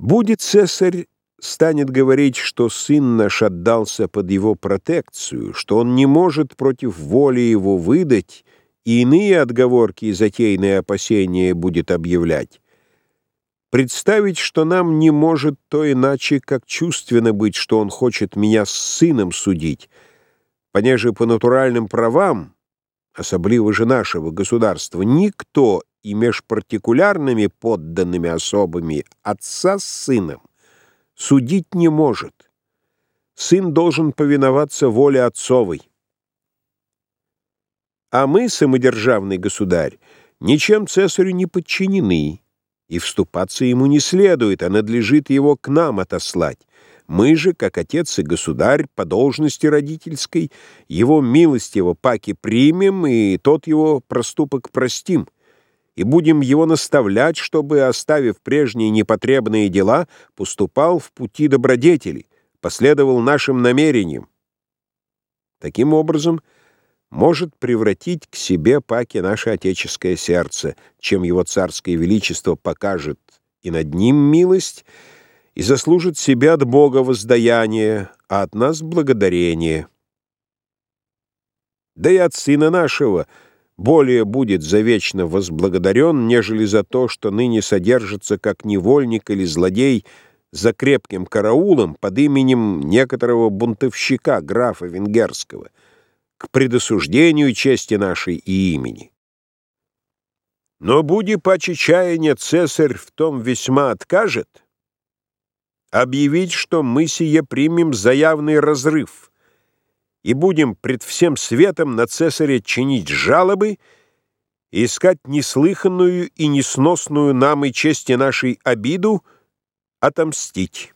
Будет цесарь станет говорить, что сын наш отдался под его протекцию, что он не может против воли его выдать, и иные отговорки и затейные опасения будет объявлять. Представить, что нам не может то иначе, как чувственно быть, что он хочет меня с сыном судить, понеже по натуральным правам, особливо же нашего государства, никто и меж партикулярными подданными особами отца с сыном судить не может. Сын должен повиноваться воле отцовой. А мы, самодержавный государь, ничем цесарю не подчинены, и вступаться ему не следует, а надлежит его к нам отослать. Мы же, как отец и государь, по должности родительской, его милостиво паки примем, и тот его проступок простим и будем его наставлять, чтобы, оставив прежние непотребные дела, поступал в пути добродетели, последовал нашим намерениям. Таким образом, может превратить к себе паки наше отеческое сердце, чем его царское величество покажет и над ним милость, и заслужит себе от Бога воздаяние, а от нас благодарение. Да и от сына нашего — более будет завечно возблагодарен, нежели за то, что ныне содержится как невольник или злодей за крепким караулом под именем некоторого бунтовщика, графа Венгерского, к предосуждению чести нашей и имени. Но буди паче чаяния цесарь в том весьма откажет, объявить, что мы сие примем заявный разрыв — и будем пред всем светом на цесаря чинить жалобы и искать неслыханную и несносную нам и чести нашей обиду отомстить».